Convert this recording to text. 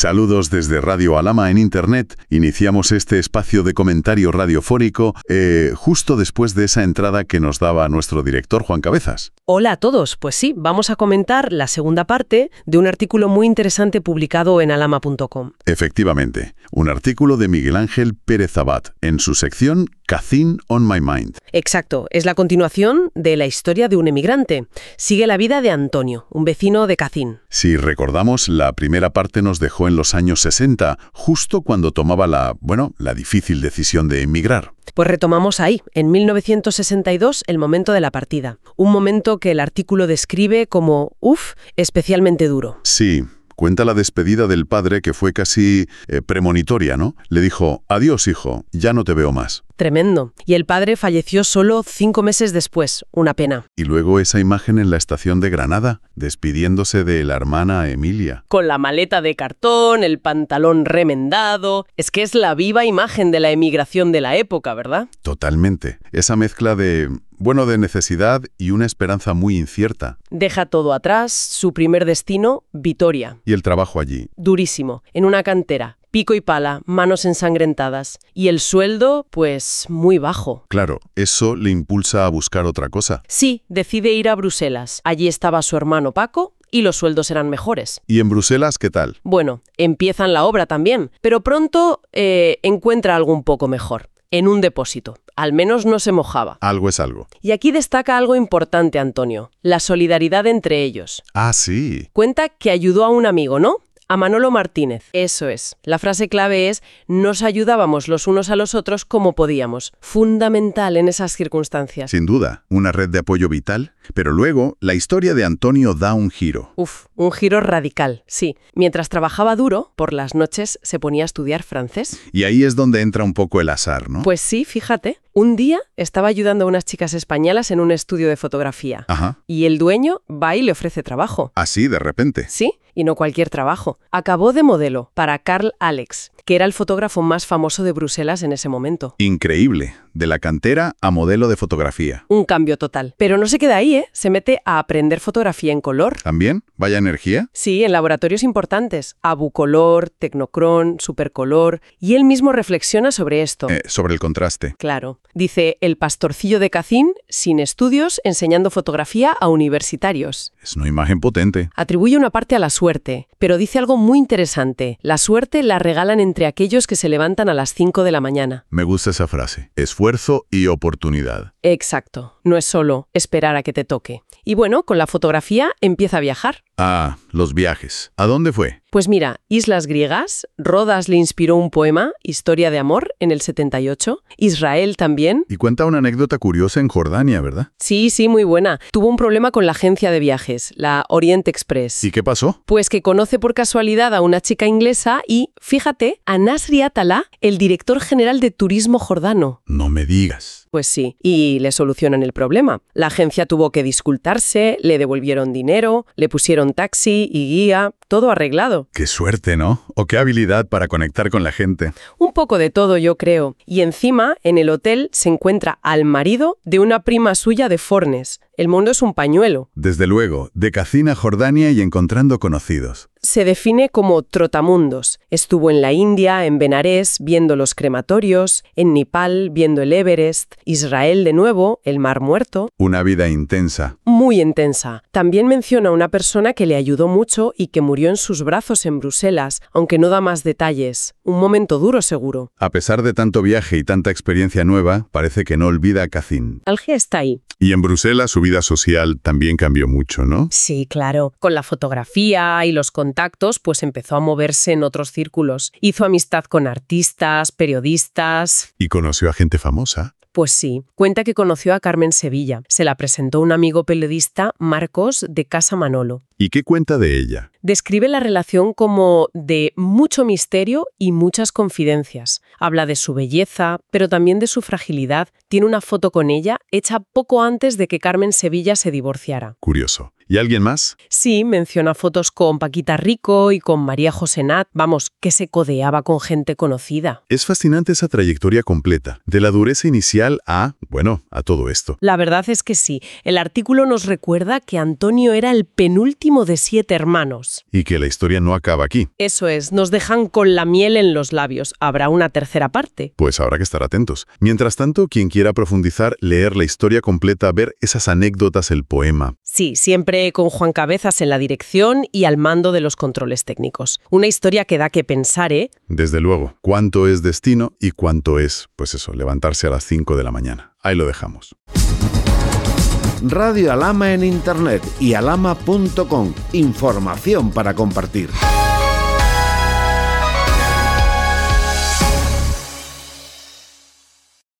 Saludos desde Radio Alama en Internet. Iniciamos este espacio de comentario radiofónico eh, justo después de esa entrada que nos daba nuestro director Juan Cabezas. Hola a todos. Pues sí, vamos a comentar la segunda parte de un artículo muy interesante publicado en alama.com. Efectivamente, un artículo de Miguel Ángel Pérez Abad en su sección Cacín on My Mind. Exacto, es la continuación de la historia de un emigrante. Sigue la vida de Antonio, un vecino de Cacín. Si recordamos, la primera parte nos dejó en los años 60, justo cuando tomaba la, bueno, la difícil decisión de emigrar. Pues retomamos ahí, en 1962, el momento de la partida. Un momento que el artículo describe como, uff, especialmente duro. Sí, Cuenta la despedida del padre que fue casi eh, premonitoria, ¿no? Le dijo, adiós hijo, ya no te veo más. Tremendo. Y el padre falleció solo cinco meses después, una pena. Y luego esa imagen en la estación de Granada, despidiéndose de la hermana Emilia. Con la maleta de cartón, el pantalón remendado. Es que es la viva imagen de la emigración de la época, ¿verdad? Totalmente. Esa mezcla de bueno, de necesidad y una esperanza muy incierta. Deja todo atrás, su primer destino, Vitoria. Y el trabajo allí. Durísimo, en una cantera, pico y pala, manos ensangrentadas. Y el sueldo, pues, muy bajo. Claro, eso le impulsa a buscar otra cosa. Sí, decide ir a Bruselas. Allí estaba su hermano Paco, y los sueldos eran mejores. ¿Y en Bruselas qué tal? Bueno, empiezan la obra también, pero pronto eh, encuentra algo un poco mejor en un depósito. Al menos no se mojaba. Algo es algo. Y aquí destaca algo importante, Antonio, la solidaridad entre ellos. Ah, sí. Cuenta que ayudó a un amigo, ¿no? A Manolo Martínez. Eso es. La frase clave es, nos ayudábamos los unos a los otros como podíamos. Fundamental en esas circunstancias. Sin duda, una red de apoyo vital. Pero luego, la historia de Antonio da un giro. Uf, un giro radical, sí. Mientras trabajaba duro, por las noches se ponía a estudiar francés. Y ahí es donde entra un poco el azar, ¿no? Pues sí, fíjate. Un día estaba ayudando a unas chicas españolas en un estudio de fotografía. Ajá. Y el dueño va y le ofrece trabajo. Así, de repente. Sí, y no cualquier trabajo. Acabó de modelo para Carl Alex, que era el fotógrafo más famoso de Bruselas en ese momento. Increíble. De la cantera a modelo de fotografía. Un cambio total. Pero no se queda ahí, ¿eh? Se mete a aprender fotografía en color. ¿También? ¿Vaya energía? Sí, en laboratorios importantes. Abucolor, Tecnocron, Supercolor. Y él mismo reflexiona sobre esto. Eh, sobre el contraste. Claro. Dice, el pastorcillo de Cacín, sin estudios, enseñando fotografía a universitarios. Es una imagen potente. Atribuye una parte a la suerte, pero dice algo muy interesante. La suerte la regalan entre aquellos que se levantan a las 5 de la mañana. Me gusta esa frase. Esfuerzo y oportunidad. Exacto. No es solo esperar a que te toque. Y bueno, con la fotografía empieza a viajar. Ah, los viajes. ¿A dónde fue? Pues mira, Islas Griegas, Rodas le inspiró un poema, Historia de Amor, en el 78, Israel también. Y cuenta una anécdota curiosa en Jordania, ¿verdad? Sí, sí, muy buena. Tuvo un problema con la agencia de viajes, la Orient Express. ¿Y qué pasó? Pues que conoce por casualidad a una chica inglesa y, fíjate, a Nasri Atala, el director general de turismo jordano. No me digas. Pues sí, y le solucionan el problema. La agencia tuvo que disculparse, le devolvieron dinero, le pusieron taxi y guía, todo arreglado. Qué suerte, ¿no? O qué habilidad para conectar con la gente. Un poco de todo, yo creo. Y encima, en el hotel se encuentra al marido de una prima suya de Fornes. El mundo es un pañuelo. Desde luego, de Cacina a Jordania y encontrando conocidos. Se define como trotamundos. Estuvo en la India, en Benarés, viendo los crematorios, en Nepal, viendo el Everest, Israel de nuevo, el Mar Muerto. Una vida intensa. Muy intensa. También menciona una persona que le ayudó mucho y que murió en sus brazos en Bruselas, aunque no da más detalles. Un momento duro seguro. A pesar de tanto viaje y tanta experiencia nueva, parece que no olvida a Cacín. Alge está ahí. Y en Bruselas su vida social también cambió mucho, ¿no? Sí, claro. Con la fotografía y los contactos, pues empezó a moverse en otros círculos. Hizo amistad con artistas, periodistas. Y conoció a gente famosa. Pues sí, cuenta que conoció a Carmen Sevilla. Se la presentó un amigo periodista, Marcos, de Casa Manolo. ¿Y qué cuenta de ella? Describe la relación como de mucho misterio y muchas confidencias. Habla de su belleza, pero también de su fragilidad. Tiene una foto con ella hecha poco antes de que Carmen Sevilla se divorciara. Curioso. ¿Y alguien más? Sí, menciona fotos con Paquita Rico y con María José Nat, vamos, que se codeaba con gente conocida. Es fascinante esa trayectoria completa, de la dureza inicial a, bueno, a todo esto. La verdad es que sí. El artículo nos recuerda que Antonio era el penúltimo de siete hermanos. Y que la historia no acaba aquí. Eso es, nos dejan con la miel en los labios. ¿Habrá una tercera parte? Pues habrá que estar atentos. Mientras tanto, quien quiera profundizar, leer la historia completa, ver esas anécdotas, el poema. Sí, siempre con Juan Cabezas en la dirección y al mando de los controles técnicos. Una historia que da que pensar, ¿eh? Desde luego, cuánto es destino y cuánto es, pues eso, levantarse a las 5 de la mañana. Ahí lo dejamos. Radio Alama en Internet y alama.com. Información para compartir.